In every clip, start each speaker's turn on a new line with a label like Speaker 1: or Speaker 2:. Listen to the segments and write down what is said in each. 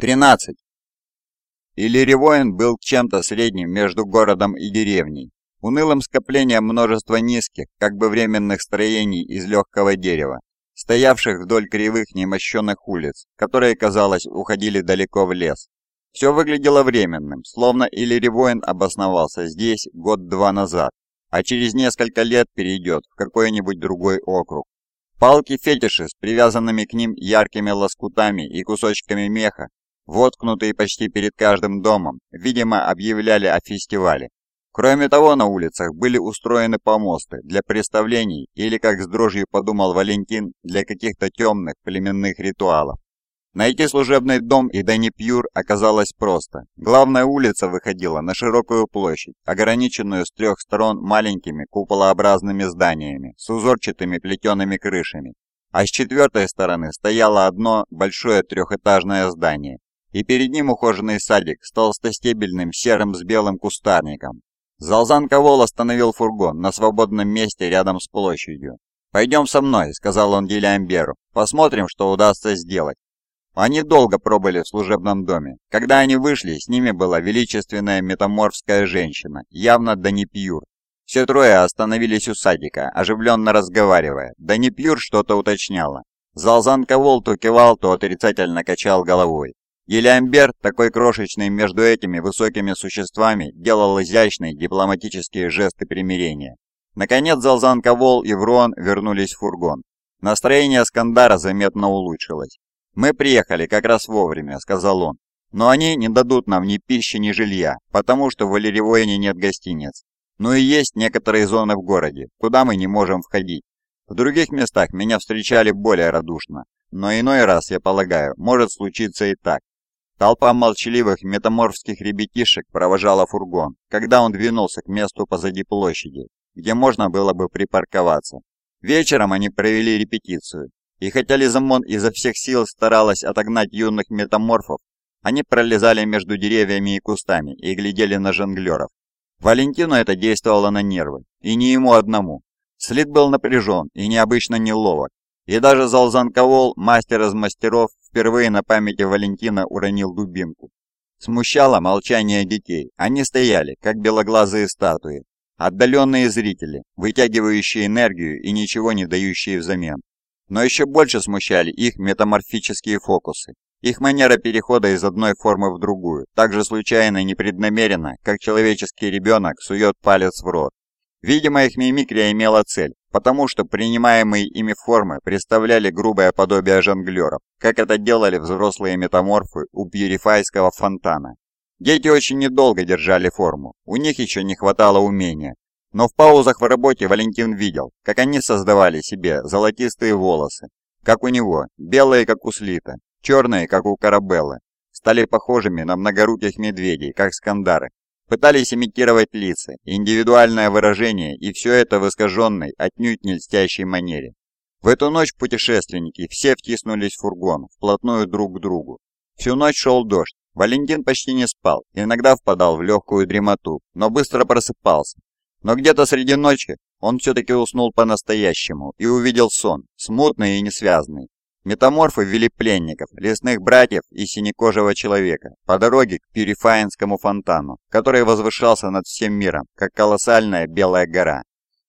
Speaker 1: 13. Иллиривоин был чем-то средним между городом и деревней, унылым скоплением множества низких, как бы временных строений из легкого дерева, стоявших вдоль кривых немощенных улиц, которые, казалось, уходили далеко в лес. Все выглядело временным, словно Иллиривоин обосновался здесь год-два назад, а через несколько лет перейдет в какой-нибудь другой округ. Палки-фетиши с привязанными к ним яркими лоскутами и кусочками меха воткнутые почти перед каждым домом, видимо, объявляли о фестивале. Кроме того, на улицах были устроены помосты для представлений или, как с дрожью подумал Валентин, для каких-то темных племенных ритуалов. Найти служебный дом и Пьюр оказалось просто. Главная улица выходила на широкую площадь, ограниченную с трех сторон маленькими куполообразными зданиями с узорчатыми плетеными крышами, а с четвертой стороны стояло одно большое трехэтажное здание, и перед ним ухоженный садик с толстостебельным серым с белым кустарником. Залзан Ковол остановил фургон на свободном месте рядом с площадью. «Пойдем со мной», — сказал он Гелиамберу. «Посмотрим, что удастся сделать». Они долго пробыли в служебном доме. Когда они вышли, с ними была величественная метаморфская женщина, явно Данипьюр. Все трое остановились у садика, оживленно разговаривая. Данипьюр что-то уточняла. Залзан Ковол то кивал, то отрицательно качал головой. Гелиамбер, такой крошечный между этими высокими существами, делал изящные дипломатические жесты примирения. Наконец Залзан Ковол и Врон вернулись в фургон. Настроение Скандара заметно улучшилось. «Мы приехали как раз вовремя», — сказал он. «Но они не дадут нам ни пищи, ни жилья, потому что в Валерьевоине нет гостиниц. Ну и есть некоторые зоны в городе, куда мы не можем входить. В других местах меня встречали более радушно, но иной раз, я полагаю, может случиться и так. Толпа молчаливых метаморфских ребятишек провожала фургон, когда он двинулся к месту позади площади, где можно было бы припарковаться. Вечером они провели репетицию, и хотя Лизамон изо всех сил старалась отогнать юных метаморфов, они пролезали между деревьями и кустами и глядели на жонглеров. Валентину это действовало на нервы, и не ему одному. Слит был напряжен и необычно неловок, и даже Залзан Ковол, мастер из мастеров, впервые на памяти Валентина уронил дубинку. Смущало молчание детей. Они стояли, как белоглазые статуи. Отдаленные зрители, вытягивающие энергию и ничего не дающие взамен. Но еще больше смущали их метаморфические фокусы. Их манера перехода из одной формы в другую, так же случайно и непреднамеренно, как человеческий ребенок сует палец в рот. Видимо, их мимикрия имела цель, потому что принимаемые ими формы представляли грубое подобие жонглеров, как это делали взрослые метаморфы у пьюрифайского фонтана. Дети очень недолго держали форму, у них еще не хватало умения. Но в паузах в работе Валентин видел, как они создавали себе золотистые волосы, как у него, белые, как у Слита, черные, как у Карабеллы, стали похожими на многоруких медведей, как Скандары, пытались имитировать лица, индивидуальное выражение и все это в искаженной, отнюдь не льстящей манере. В эту ночь путешественники все втиснулись в фургон, вплотную друг к другу. Всю ночь шел дождь. Валентин почти не спал, иногда впадал в легкую дремоту, но быстро просыпался. Но где-то среди ночи он все-таки уснул по-настоящему и увидел сон, смутный и несвязный, Метаморфы вели пленников, лесных братьев и синекожего человека по дороге к Пюрифаинскому фонтану, который возвышался над всем миром, как колоссальная белая гора.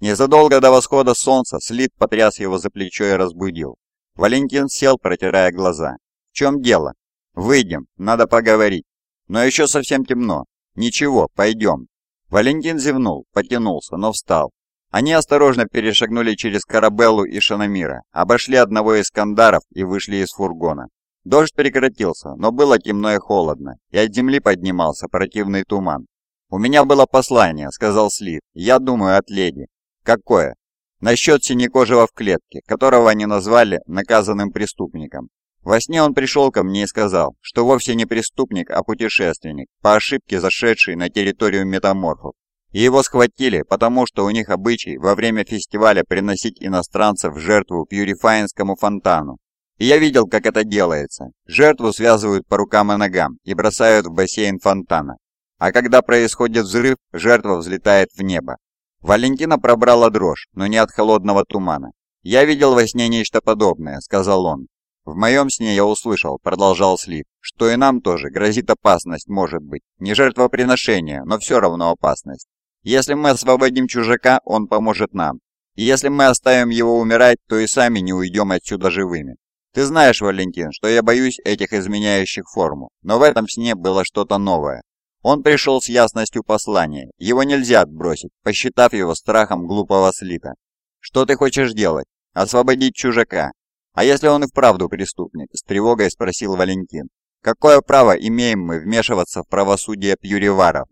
Speaker 1: Незадолго до восхода солнца Слит потряс его за плечо и разбудил. Валентин сел, протирая глаза. «В чем дело?» «Выйдем, надо поговорить». «Но еще совсем темно». «Ничего, пойдем». Валентин зевнул, потянулся, но встал. Они осторожно перешагнули через Карабеллу и Шанамира, обошли одного из кандаров и вышли из фургона. Дождь прекратился, но было темно и холодно, и от земли поднимался противный туман. «У меня было послание», — сказал Слит. «Я думаю, от леди». «Какое?» «Насчет синекожего в клетке, которого они назвали наказанным преступником. Во сне он пришел ко мне и сказал, что вовсе не преступник, а путешественник, по ошибке зашедший на территорию метаморфов. И его схватили, потому что у них обычай во время фестиваля приносить иностранцев в жертву Пьюрифайнскому фонтану. И я видел, как это делается. Жертву связывают по рукам и ногам и бросают в бассейн фонтана. А когда происходит взрыв, жертва взлетает в небо. Валентина пробрала дрожь, но не от холодного тумана. «Я видел во сне нечто подобное», — сказал он. «В моем сне я услышал», — продолжал Слит, «что и нам тоже грозит опасность, может быть. Не жертвоприношение, но все равно опасность. Если мы освободим чужака, он поможет нам. Если мы оставим его умирать, то и сами не уйдем отсюда живыми. Ты знаешь, Валентин, что я боюсь этих изменяющих форму, но в этом сне было что-то новое. Он пришел с ясностью послания, его нельзя отбросить, посчитав его страхом глупого слита. Что ты хочешь делать? Освободить чужака. А если он и вправду преступник? С тревогой спросил Валентин. Какое право имеем мы вмешиваться в правосудие пьюриваров?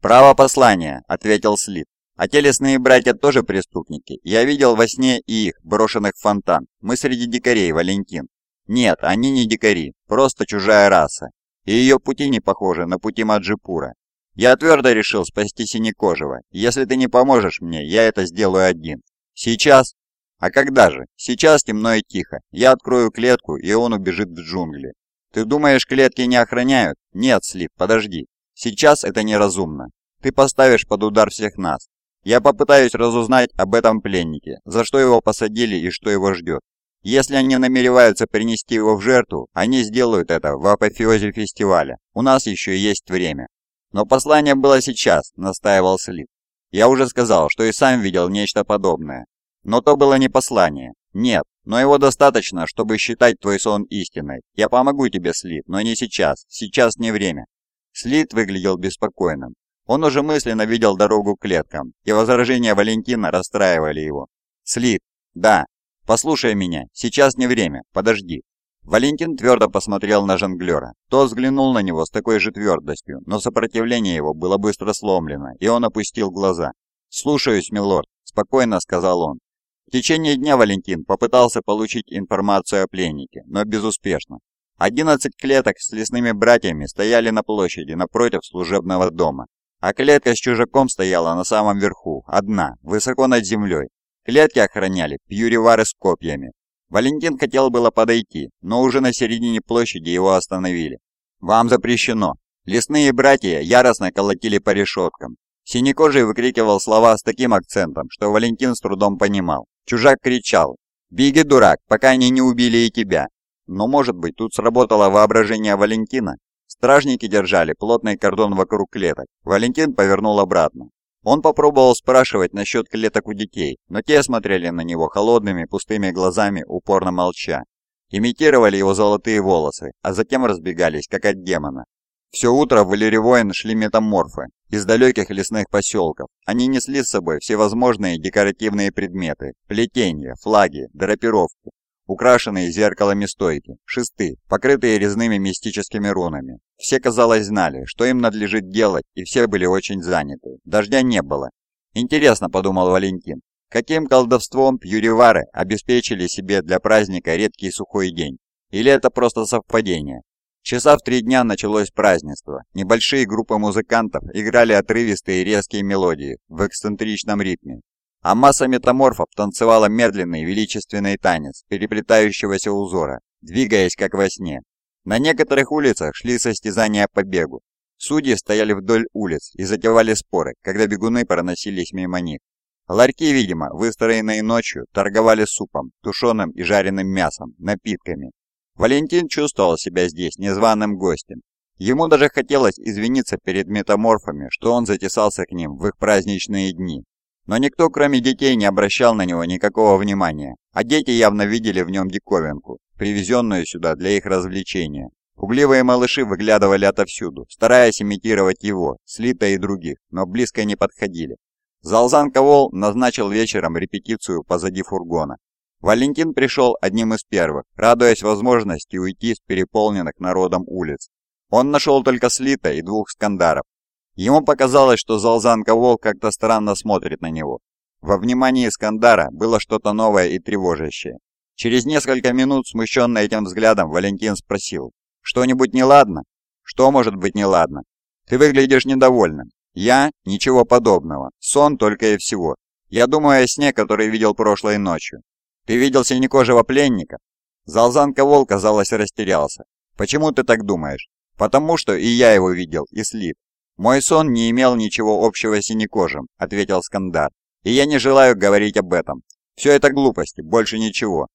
Speaker 1: «Право послания», — ответил Слит. А те лесные братья тоже преступники. Я видел во сне и их, брошенных в фонтан. Мы среди дикарей, Валентин. Нет, они не дикари, просто чужая раса. И ее пути не похожи на пути Маджипура. Я твердо решил спасти Синекожего. Если ты не поможешь мне, я это сделаю один. Сейчас? А когда же? Сейчас темно и тихо. Я открою клетку, и он убежит в джунгли. Ты думаешь, клетки не охраняют? Нет, Слип, подожди. Сейчас это неразумно. Ты поставишь под удар всех нас. Я попытаюсь разузнать об этом пленнике, за что его посадили и что его ждет. Если они намереваются принести его в жертву, они сделают это в апофеозе фестиваля. У нас еще есть время. Но послание было сейчас, настаивал Слит. Я уже сказал, что и сам видел нечто подобное. Но то было не послание. Нет, но его достаточно, чтобы считать твой сон истиной. Я помогу тебе, Слит, но не сейчас. Сейчас не время. Слит выглядел беспокойным. Он уже мысленно видел дорогу к клеткам, и возражения Валентина расстраивали его. «Слит, да, послушай меня, сейчас не время, подожди». Валентин твердо посмотрел на жонглера. Тот взглянул на него с такой же твердостью, но сопротивление его было быстро сломлено, и он опустил глаза. «Слушаюсь, милорд», – спокойно сказал он. В течение дня Валентин попытался получить информацию о пленнике, но безуспешно. Одиннадцать клеток с лесными братьями стояли на площади напротив служебного дома. А клетка с чужаком стояла на самом верху, одна, высоко над землей. Клетки охраняли пьюривары с копьями. Валентин хотел было подойти, но уже на середине площади его остановили. «Вам запрещено!» Лесные братья яростно колотили по решеткам. Синекожий выкрикивал слова с таким акцентом, что Валентин с трудом понимал. Чужак кричал «Беги, дурак, пока они не убили и тебя!» Но, может быть, тут сработало воображение Валентина? Стражники держали плотный кордон вокруг клеток. Валентин повернул обратно. Он попробовал спрашивать насчет клеток у детей, но те смотрели на него холодными, пустыми глазами, упорно молча. Имитировали его золотые волосы, а затем разбегались, как от демона. Все утро в Валеривоин шли метаморфы из далеких лесных поселков. Они несли с собой всевозможные декоративные предметы, плетения, флаги, драпировки, украшенные зеркалами стойки, шесты, покрытые резными мистическими рунами. Все, казалось, знали, что им надлежит делать, и все были очень заняты. Дождя не было. Интересно, подумал Валентин, каким колдовством пьюривары обеспечили себе для праздника редкий сухой день? Или это просто совпадение? Часа в три дня началось празднество. Небольшие группы музыкантов играли отрывистые резкие мелодии в эксцентричном ритме, а масса метаморфов танцевала медленный величественный танец переплетающегося узора, двигаясь как во сне. На некоторых улицах шли состязания по бегу. Судьи стояли вдоль улиц и затевали споры, когда бегуны проносились мимо них. Ларьки, видимо, выстроенные ночью, торговали супом, тушеным и жареным мясом, напитками. Валентин чувствовал себя здесь незваным гостем. Ему даже хотелось извиниться перед метаморфами, что он затесался к ним в их праздничные дни, но никто, кроме детей, не обращал на него никакого внимания, а дети явно видели в нем диковинку, привезенную сюда для их развлечения. Пугливые малыши выглядывали отовсюду, стараясь имитировать его, Слита и других, но близко не подходили. Залзан Ковол назначил вечером репетицию позади фургона. Валентин пришел одним из первых, радуясь возможности уйти с переполненных народом улиц. Он нашел только Слита и двух скандаров, Ему показалось, что Залзанка Волк как-то странно смотрит на него. Во внимании Искандара было что-то новое и тревожащее. Через несколько минут, смущенный этим взглядом, Валентин спросил. «Что-нибудь неладно?» «Что может быть неладно?» «Ты выглядишь недовольным». «Я? Ничего подобного. Сон только и всего. Я думаю о сне, который видел прошлой ночью». «Ты видел синекожего пленника?» Залзанка Волк, казалось, растерялся. «Почему ты так думаешь?» «Потому что и я его видел, и Слит. «Мой сон не имел ничего общего с синекожим», — ответил Скандар. «И я не желаю говорить об этом. Все это глупости, больше ничего».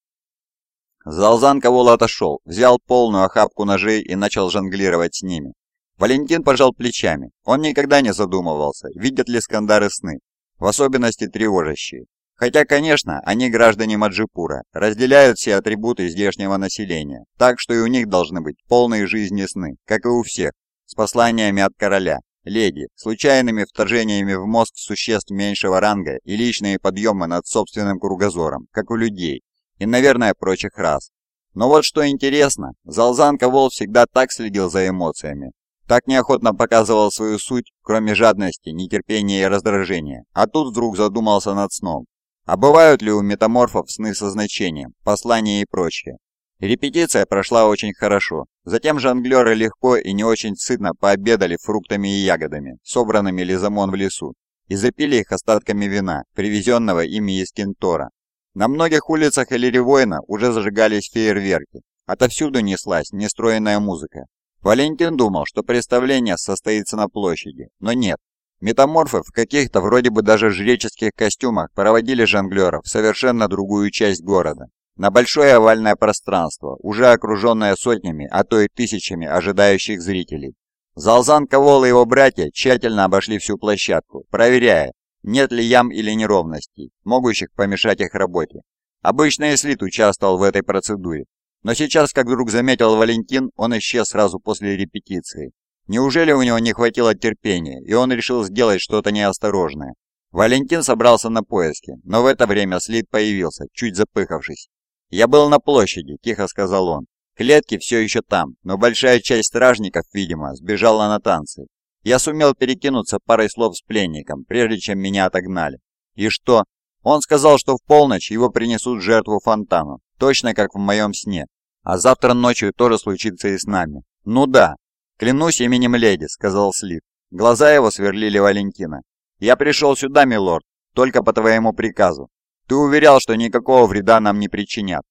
Speaker 1: Залзан Ковол отошел, взял полную охапку ножей и начал жонглировать с ними. Валентин пожал плечами. Он никогда не задумывался, видят ли скандары сны, в особенности тревожащие. Хотя, конечно, они граждане Маджипура, разделяют все атрибуты здешнего населения, так что и у них должны быть полные жизни сны, как и у всех, с посланиями от короля, леди, случайными вторжениями в мозг существ меньшего ранга и личные подъемы над собственным кругозором, как у людей, и, наверное, прочих рас. Но вот что интересно, Залзан Ковол всегда так следил за эмоциями, так неохотно показывал свою суть, кроме жадности, нетерпения и раздражения, а тут вдруг задумался над сном. А бывают ли у метаморфов сны со значением, послания и прочее? Репетиция прошла очень хорошо. Затем жонглеры легко и не очень сытно пообедали фруктами и ягодами, собранными Лизамон в лесу, и запили их остатками вина, привезенного ими из Кентора. На многих улицах Элиривойна уже зажигались фейерверки. Отовсюду неслась нестроенная музыка. Валентин думал, что представление состоится на площади, но нет. Метаморфы в каких-то вроде бы даже жреческих костюмах проводили жонглеров в совершенно другую часть города, на большое овальное пространство, уже окруженное сотнями, а то и тысячами ожидающих зрителей. Залзан Ковол и его братья тщательно обошли всю площадку, проверяя, нет ли ям или неровностей, могущих помешать их работе. Обычно Эслит участвовал в этой процедуре, но сейчас, как вдруг заметил Валентин, он исчез сразу после репетиции. Неужели у него не хватило терпения, и он решил сделать что-то неосторожное? Валентин собрался на поиски, но в это время Слит появился, чуть запыхавшись. «Я был на площади», – тихо сказал он. «Клетки все еще там, но большая часть стражников, видимо, сбежала на танцы. Я сумел перекинуться парой слов с пленником, прежде чем меня отогнали. И что? Он сказал, что в полночь его принесут жертву фонтану, точно как в моем сне. А завтра ночью тоже случится и с нами. Ну да. Клянусь именем леди, сказал Слив. Глаза его сверлили Валентина. Я пришел сюда, милорд, только по твоему приказу. Ты уверял, что никакого вреда нам не причинят.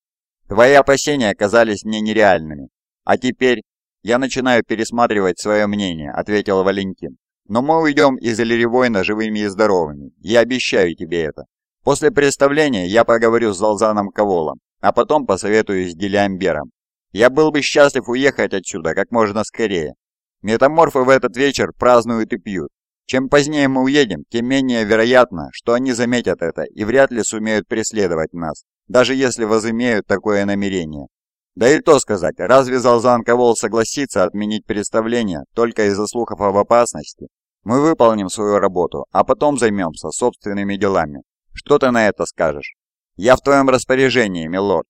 Speaker 1: Твои опасения оказались мне нереальными. А теперь я начинаю пересматривать свое мнение, ответил Валентин. Но мы уйдем из Элеревойна живыми и здоровыми. Я обещаю тебе это. После представления я поговорю с Залзаном Коволом, а потом посоветуюсь с Делиамбером. Я был бы счастлив уехать отсюда как можно скорее. Метаморфы в этот вечер празднуют и пьют. Чем позднее мы уедем, тем менее вероятно, что они заметят это и вряд ли сумеют преследовать нас, даже если возымеют такое намерение. Да и то сказать, разве Залзан Ковол согласится отменить представление только из-за слухов об опасности? Мы выполним свою работу, а потом займемся собственными делами. Что ты на это скажешь? Я в твоем распоряжении, милорд.